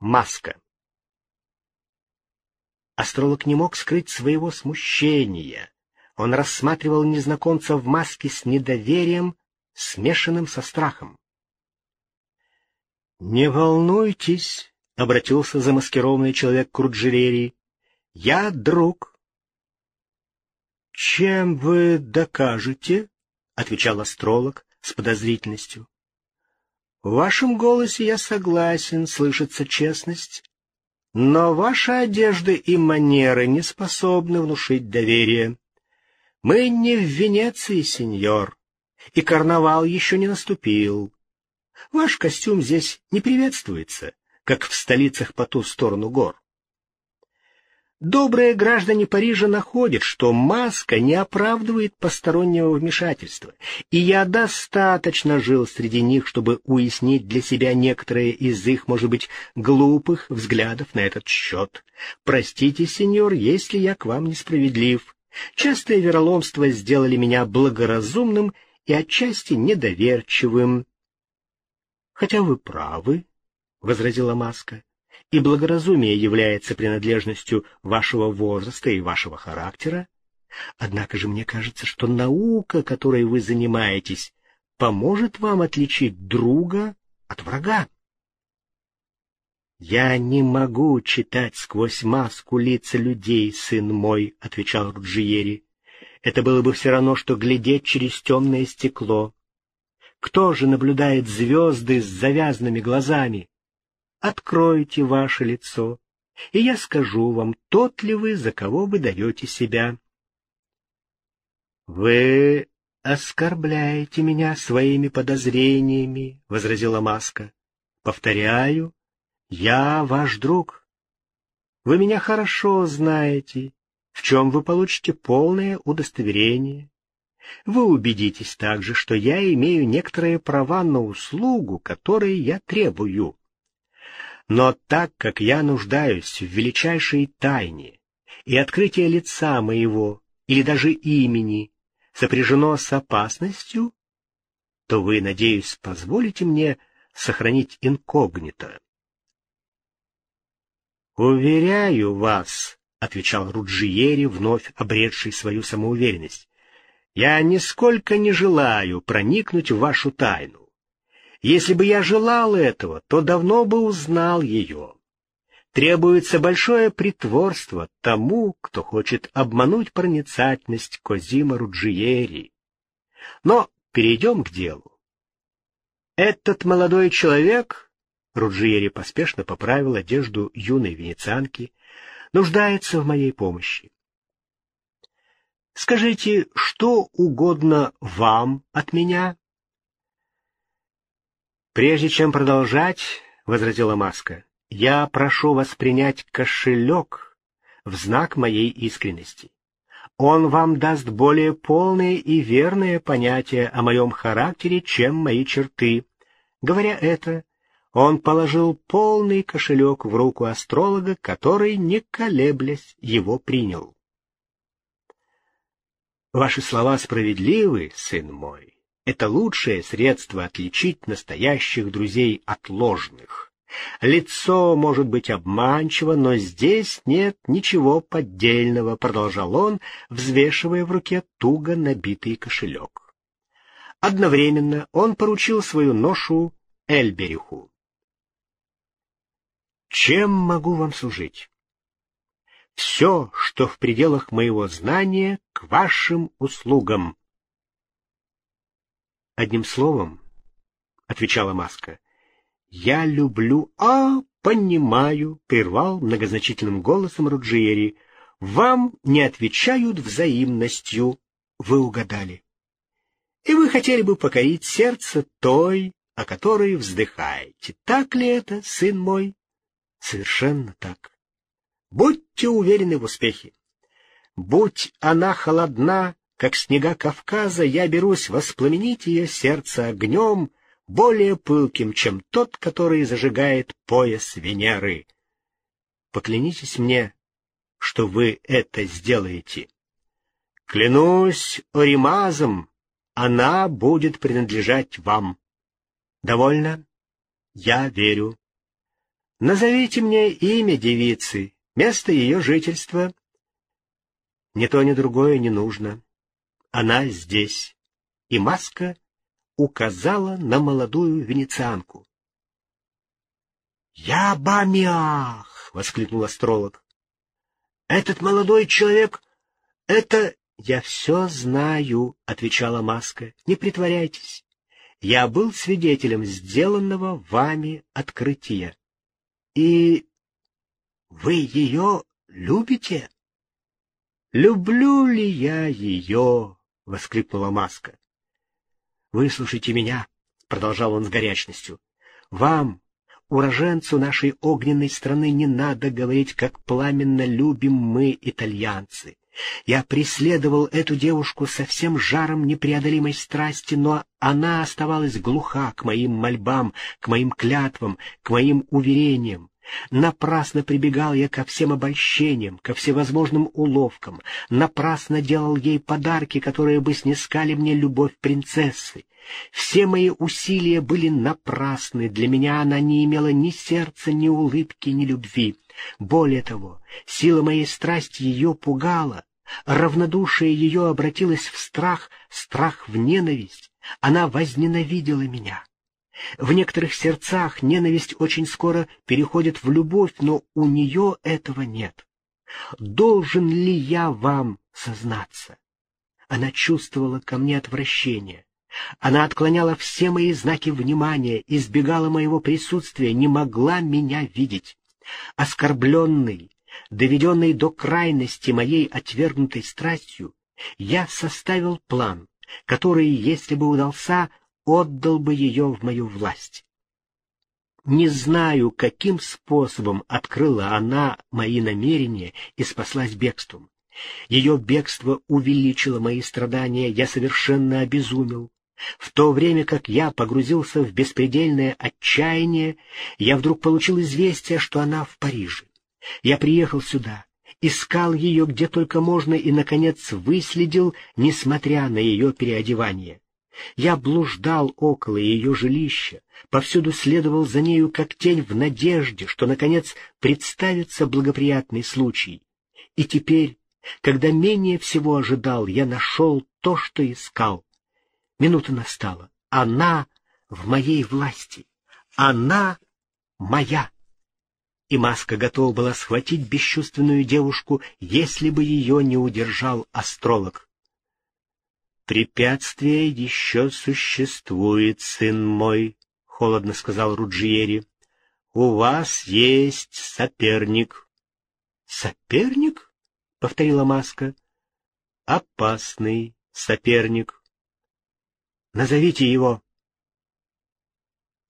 Маска. Астролог не мог скрыть своего смущения. Он рассматривал незнакомца в маске с недоверием, смешанным со страхом. — Не волнуйтесь, — обратился замаскированный человек к Руджерерии. — Я друг. — Чем вы докажете? — отвечал астролог с подозрительностью. В вашем голосе я согласен, слышится честность, но ваши одежды и манеры не способны внушить доверие. Мы не в Венеции, сеньор, и карнавал еще не наступил. Ваш костюм здесь не приветствуется, как в столицах по ту сторону гор. Добрые граждане Парижа находят, что маска не оправдывает постороннего вмешательства, и я достаточно жил среди них, чтобы уяснить для себя некоторые из их, может быть, глупых взглядов на этот счет. Простите, сеньор, если я к вам несправедлив. Частое вероломство сделали меня благоразумным и отчасти недоверчивым. — Хотя вы правы, — возразила маска и благоразумие является принадлежностью вашего возраста и вашего характера. Однако же мне кажется, что наука, которой вы занимаетесь, поможет вам отличить друга от врага. «Я не могу читать сквозь маску лица людей, сын мой», — отвечал Руджиери. «Это было бы все равно, что глядеть через темное стекло. Кто же наблюдает звезды с завязанными глазами? Откройте ваше лицо, и я скажу вам, тот ли вы, за кого вы даете себя. — Вы оскорбляете меня своими подозрениями, — возразила Маска. — Повторяю, я ваш друг. Вы меня хорошо знаете, в чем вы получите полное удостоверение. Вы убедитесь также, что я имею некоторые права на услугу, которые я требую. Но так как я нуждаюсь в величайшей тайне, и открытие лица моего или даже имени сопряжено с опасностью, то вы, надеюсь, позволите мне сохранить инкогнито. «Уверяю вас», — отвечал Руджиери, вновь обретший свою самоуверенность, — «я нисколько не желаю проникнуть в вашу тайну. Если бы я желал этого, то давно бы узнал ее. Требуется большое притворство тому, кто хочет обмануть проницательность Козима Руджиери. Но перейдем к делу. Этот молодой человек, Руджиери поспешно поправил одежду юной венецианки, нуждается в моей помощи. Скажите, что угодно вам от меня? «Прежде чем продолжать, — возразила Маска, — я прошу вас принять кошелек в знак моей искренности. Он вам даст более полное и верное понятие о моем характере, чем мои черты. Говоря это, он положил полный кошелек в руку астролога, который, не колеблясь, его принял. «Ваши слова справедливы, сын мой», это лучшее средство отличить настоящих друзей от ложных. Лицо может быть обманчиво, но здесь нет ничего поддельного, продолжал он, взвешивая в руке туго набитый кошелек. Одновременно он поручил свою ношу Эльбериху. Чем могу вам служить? Все, что в пределах моего знания, к вашим услугам, Одним словом, — отвечала Маска, — я люблю... А, понимаю, — прервал многозначительным голосом Руджиери. — Вам не отвечают взаимностью. Вы угадали. И вы хотели бы покорить сердце той, о которой вздыхаете. Так ли это, сын мой? Совершенно так. Будьте уверены в успехе. Будь она холодна, как снега Кавказа, я берусь воспламенить ее сердце огнем, более пылким, чем тот, который зажигает пояс Венеры. Поклянитесь мне, что вы это сделаете. Клянусь Оримазом, она будет принадлежать вам. Довольно? Я верю. Назовите мне имя девицы, место ее жительства. Ни то, ни другое не нужно. Она здесь. И маска указала на молодую венецианку. «Я Бамиах!» — воскликнул астролог. «Этот молодой человек — это...» «Я все знаю», — отвечала Маска. «Не притворяйтесь. Я был свидетелем сделанного вами открытия. И вы ее любите?» «Люблю ли я ее?» — воскликнула Маска. «Выслушайте меня», — продолжал он с горячностью. «Вам, уроженцу нашей огненной страны, не надо говорить, как пламенно любим мы, итальянцы. Я преследовал эту девушку со всем жаром непреодолимой страсти, но она оставалась глуха к моим мольбам, к моим клятвам, к моим уверениям. Напрасно прибегал я ко всем обольщениям, ко всевозможным уловкам, напрасно делал ей подарки, которые бы снискали мне любовь принцессы. Все мои усилия были напрасны, для меня она не имела ни сердца, ни улыбки, ни любви. Более того, сила моей страсти ее пугала, равнодушие ее обратилось в страх, страх в ненависть, она возненавидела меня. В некоторых сердцах ненависть очень скоро переходит в любовь, но у нее этого нет. Должен ли я вам сознаться? Она чувствовала ко мне отвращение. Она отклоняла все мои знаки внимания, избегала моего присутствия, не могла меня видеть. Оскорбленный, доведенный до крайности моей отвергнутой страстью, я составил план, который, если бы удался, отдал бы ее в мою власть. Не знаю, каким способом открыла она мои намерения и спаслась бегством. Ее бегство увеличило мои страдания, я совершенно обезумел. В то время как я погрузился в беспредельное отчаяние, я вдруг получил известие, что она в Париже. Я приехал сюда, искал ее где только можно и, наконец, выследил, несмотря на ее переодевание. Я блуждал около ее жилища, повсюду следовал за нею как тень в надежде, что, наконец, представится благоприятный случай. И теперь, когда менее всего ожидал, я нашел то, что искал. Минута настала. Она в моей власти. Она моя. И маска готова была схватить бесчувственную девушку, если бы ее не удержал астролог. «Препятствие еще существует, сын мой», — холодно сказал Руджиери. «У вас есть соперник». «Соперник?» — повторила Маска. «Опасный соперник». «Назовите его».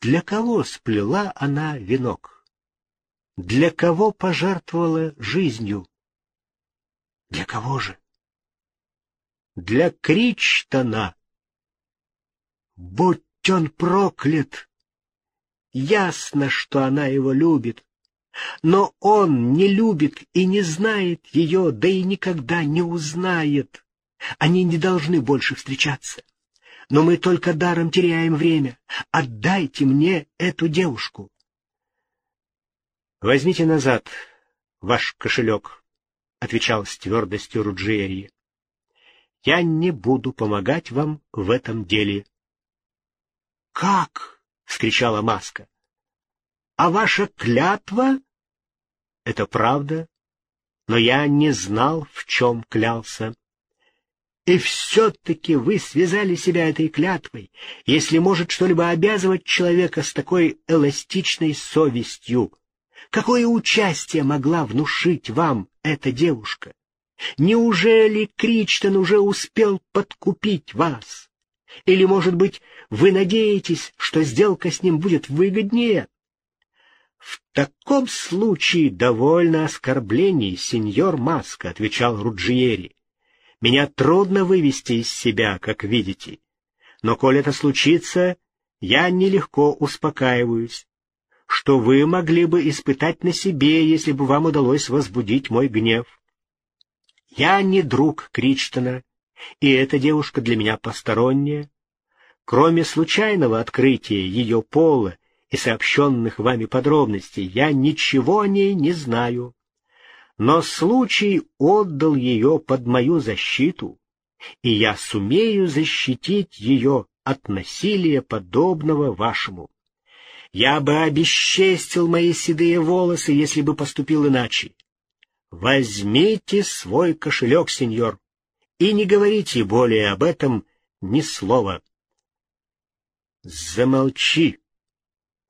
Для кого сплела она венок? Для кого пожертвовала жизнью? Для кого же? Для Кричтона. Будь он проклят! Ясно, что она его любит, но он не любит и не знает ее, да и никогда не узнает. Они не должны больше встречаться. Но мы только даром теряем время. Отдайте мне эту девушку. Возьмите назад ваш кошелек, — отвечал с твердостью Руджиери я не буду помогать вам в этом деле. — Как? — вскричала Маска. — А ваша клятва? — Это правда, но я не знал, в чем клялся. И все-таки вы связали себя этой клятвой, если может что-либо обязывать человека с такой эластичной совестью. Какое участие могла внушить вам эта девушка? Неужели Кричтон уже успел подкупить вас? Или, может быть, вы надеетесь, что сделка с ним будет выгоднее? В таком случае довольно оскорблений, сеньор Маска, — отвечал Руджиери. Меня трудно вывести из себя, как видите. Но, коль это случится, я нелегко успокаиваюсь, что вы могли бы испытать на себе, если бы вам удалось возбудить мой гнев. Я не друг Кричтона, и эта девушка для меня посторонняя. Кроме случайного открытия ее пола и сообщенных вами подробностей, я ничего о ней не знаю. Но случай отдал ее под мою защиту, и я сумею защитить ее от насилия, подобного вашему. Я бы обесчестил мои седые волосы, если бы поступил иначе. Возьмите свой кошелек, сеньор, и не говорите более об этом ни слова. Замолчи,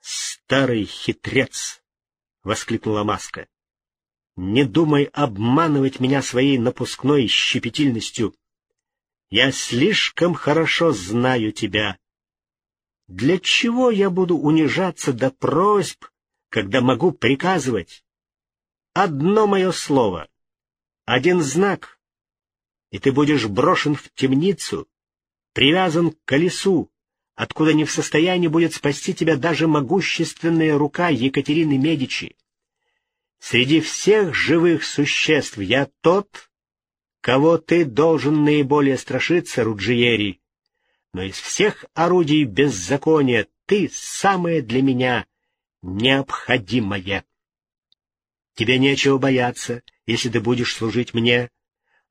старый хитрец! — воскликнула Маска. — Не думай обманывать меня своей напускной щепетильностью. Я слишком хорошо знаю тебя. Для чего я буду унижаться до просьб, когда могу приказывать? Одно мое слово, один знак, и ты будешь брошен в темницу, привязан к колесу, откуда не в состоянии будет спасти тебя даже могущественная рука Екатерины Медичи. Среди всех живых существ я тот, кого ты должен наиболее страшиться, Руджиери. Но из всех орудий беззакония ты самое для меня необходимое. Тебе нечего бояться, если ты будешь служить мне,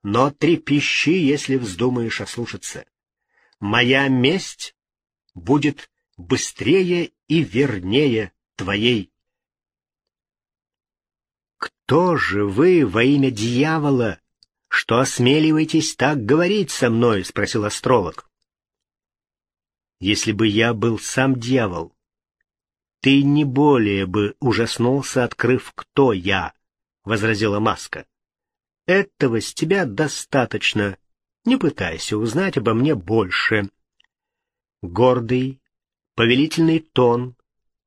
но трепещи, если вздумаешь ослушаться. Моя месть будет быстрее и вернее твоей. Кто же вы во имя дьявола что осмеливаетесь так говорить со мной?» — спросил астролог. «Если бы я был сам дьявол, ты не более бы ужаснулся, открыв, кто я», — возразила Маска. «Этого с тебя достаточно. Не пытайся узнать обо мне больше». Гордый, повелительный тон,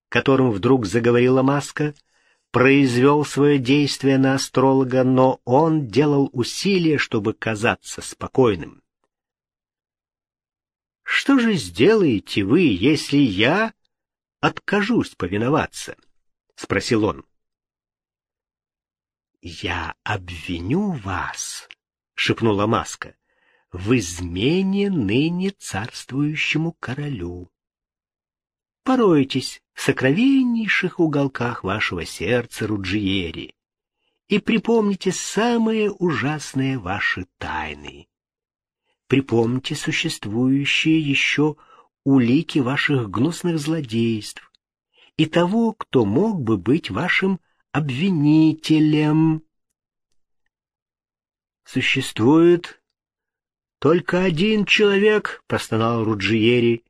которым вдруг заговорила Маска — произвел свое действие на астролога, но он делал усилия, чтобы казаться спокойным. «Что же сделаете вы, если я откажусь повиноваться?» — спросил он. «Я обвиню вас», — шепнула Маска, — «в измене ныне царствующему королю. Поройтесь в сокровеннейших уголках вашего сердца, Руджиери, и припомните самые ужасные ваши тайны. Припомните существующие еще улики ваших гнусных злодейств и того, кто мог бы быть вашим обвинителем. Существует только один человек, простонал Руджиери,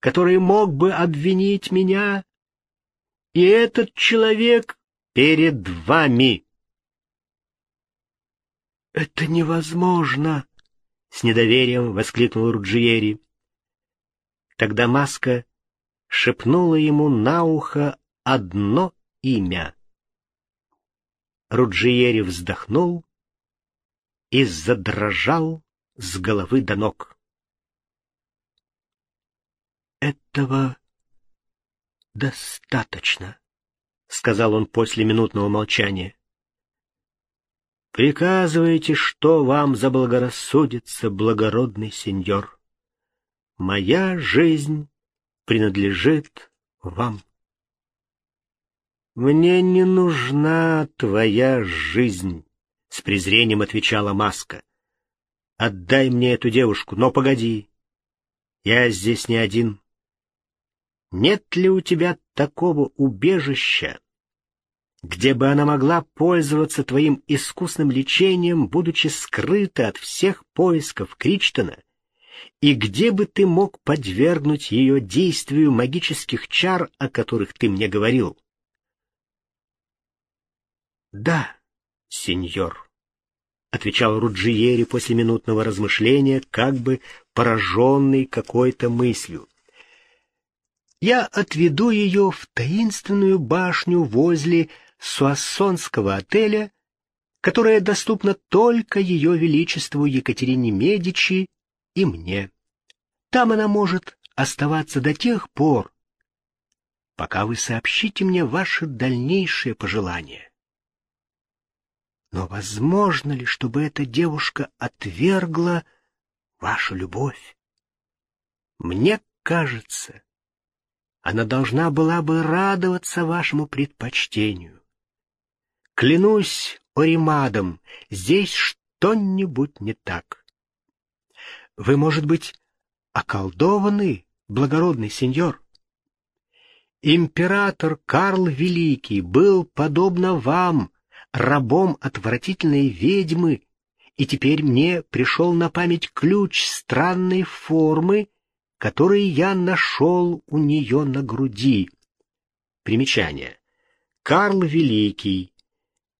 который мог бы обвинить меня, и этот человек перед вами. «Это невозможно!» — с недоверием воскликнул Руджиери. Тогда Маска шепнула ему на ухо одно имя. Руджиери вздохнул и задрожал с головы до ног. «Этого достаточно», — сказал он после минутного молчания. «Приказывайте, что вам заблагорассудится, благородный сеньор. Моя жизнь принадлежит вам». «Мне не нужна твоя жизнь», — с презрением отвечала Маска. «Отдай мне эту девушку, но погоди. Я здесь не один. Нет ли у тебя такого убежища, где бы она могла пользоваться твоим искусным лечением, будучи скрыта от всех поисков Кричтона, и где бы ты мог подвергнуть ее действию магических чар, о которых ты мне говорил? — Да, сеньор, — отвечал Руджиери после минутного размышления, как бы пораженный какой-то мыслью я отведу ее в таинственную башню возле Суассонского отеля, которая доступна только ее величеству Екатерине Медичи и мне. Там она может оставаться до тех пор, пока вы сообщите мне ваши дальнейшие пожелания. Но возможно ли, чтобы эта девушка отвергла вашу любовь? Мне кажется, она должна была бы радоваться вашему предпочтению. Клянусь Оримадом, здесь что-нибудь не так. Вы, может быть, околдованы, благородный сеньор? Император Карл Великий был, подобно вам, рабом отвратительной ведьмы, и теперь мне пришел на память ключ странной формы, который я нашел у нее на груди. Примечание. Карл Великий,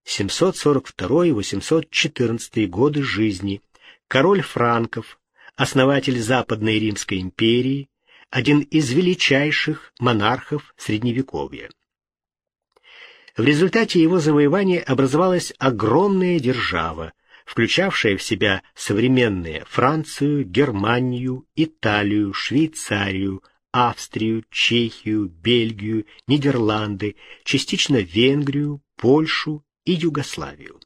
742-814 годы жизни, король франков, основатель Западной Римской империи, один из величайших монархов Средневековья. В результате его завоевания образовалась огромная держава, включавшая в себя современные Францию, Германию, Италию, Швейцарию, Австрию, Чехию, Бельгию, Нидерланды, частично Венгрию, Польшу и Югославию.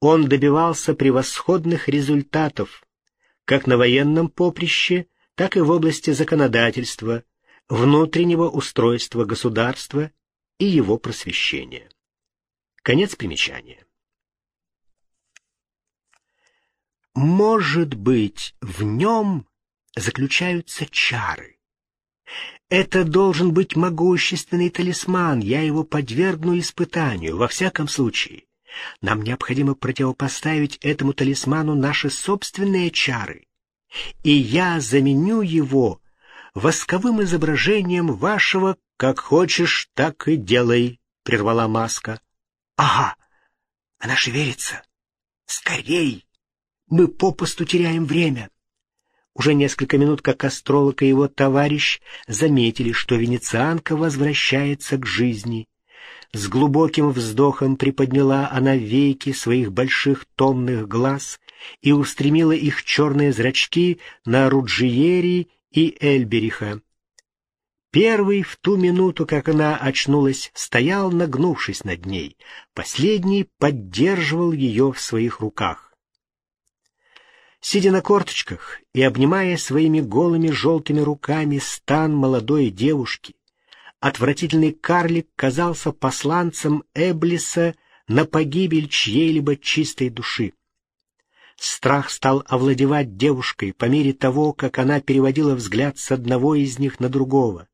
Он добивался превосходных результатов как на военном поприще, так и в области законодательства, внутреннего устройства государства и его просвещения. Конец примечания. Может быть, в нем заключаются чары. Это должен быть могущественный талисман, я его подвергну испытанию, во всяком случае. Нам необходимо противопоставить этому талисману наши собственные чары, и я заменю его восковым изображением вашего «как хочешь, так и делай», — прервала маска. «Ага, она шевелится. Скорей!» Мы попусту теряем время. Уже несколько минут, как астролог и его товарищ заметили, что венецианка возвращается к жизни. С глубоким вздохом приподняла она веки своих больших томных глаз и устремила их черные зрачки на Руджиери и Эльбериха. Первый в ту минуту, как она очнулась, стоял, нагнувшись над ней. Последний поддерживал ее в своих руках. Сидя на корточках и обнимая своими голыми желтыми руками стан молодой девушки, отвратительный карлик казался посланцем Эблиса на погибель чьей-либо чистой души. Страх стал овладевать девушкой по мере того, как она переводила взгляд с одного из них на другого.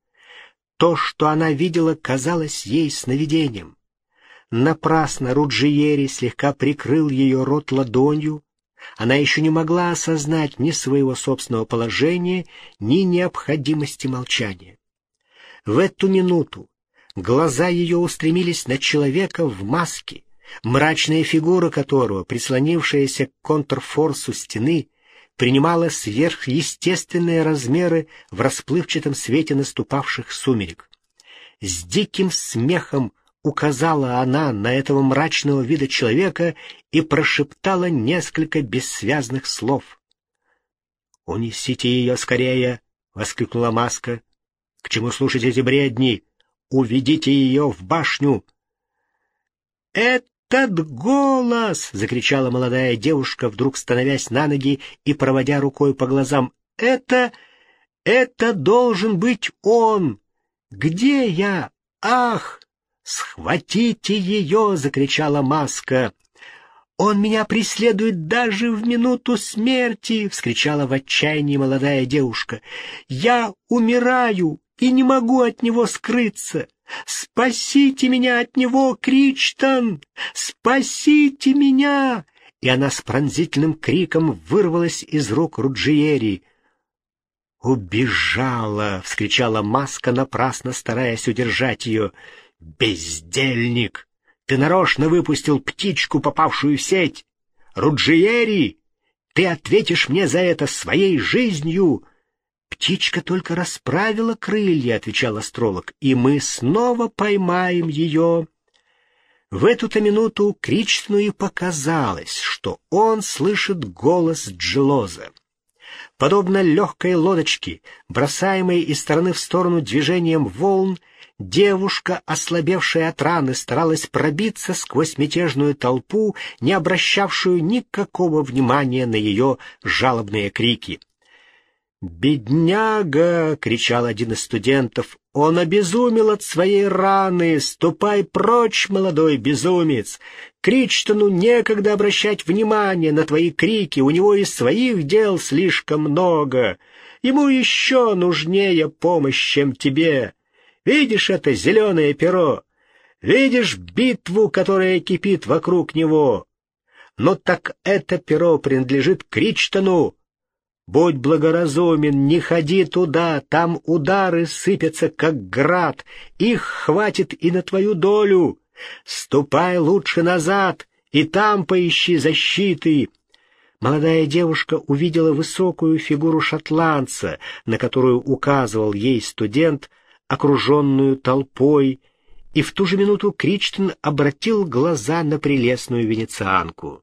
То, что она видела, казалось ей сновидением. Напрасно Руджиери слегка прикрыл ее рот ладонью, она еще не могла осознать ни своего собственного положения, ни необходимости молчания. В эту минуту глаза ее устремились на человека в маске, мрачная фигура которого, прислонившаяся к контрфорсу стены, принимала сверхъестественные размеры в расплывчатом свете наступавших сумерек. С диким смехом указала она на этого мрачного вида человека и прошептала несколько бессвязных слов. «Унесите ее скорее!» — воскликнула Маска. «К чему слушать эти бредни? Уведите ее в башню!» «Этот голос!» — закричала молодая девушка, вдруг становясь на ноги и проводя рукой по глазам. «Это... это должен быть он! Где я? Ах!» «Схватите ее!» — закричала Маска. «Он меня преследует даже в минуту смерти!» — вскричала в отчаянии молодая девушка. «Я умираю и не могу от него скрыться! Спасите меня от него, Кричтон! Спасите меня!» И она с пронзительным криком вырвалась из рук Руджиери. «Убежала!» — вскричала Маска, напрасно стараясь удержать ее. «Бездельник! Ты нарочно выпустил птичку, попавшую в сеть! Руджиери! Ты ответишь мне за это своей жизнью!» «Птичка только расправила крылья», — отвечал астролог, — «и мы снова поймаем ее». В эту-то минуту Кричтну и показалось, что он слышит голос Джилоза. Подобно легкой лодочке, бросаемой из стороны в сторону движением волн, Девушка, ослабевшая от раны, старалась пробиться сквозь мятежную толпу, не обращавшую никакого внимания на ее жалобные крики. «Бедняга!» — кричал один из студентов. «Он обезумел от своей раны! Ступай прочь, молодой безумец! Кричтону некогда обращать внимание на твои крики, у него и своих дел слишком много. Ему еще нужнее помощь, чем тебе. Видишь это зеленое перо? Видишь битву, которая кипит вокруг него? Но так это перо принадлежит Кричтону!» Будь благоразумен, не ходи туда, там удары сыпятся, как град, их хватит и на твою долю. Ступай лучше назад, и там поищи защиты. Молодая девушка увидела высокую фигуру шотландца, на которую указывал ей студент, окруженную толпой, и в ту же минуту Кричтон обратил глаза на прелестную венецианку.